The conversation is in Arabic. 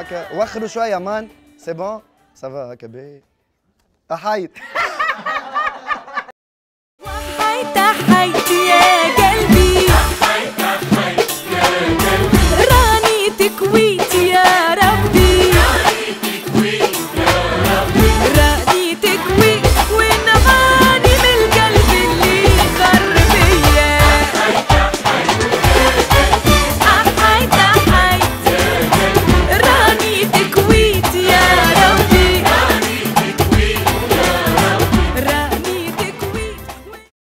هكا وخروا شوية مان سي بون. سافا هكا باهي احيت وحيت يا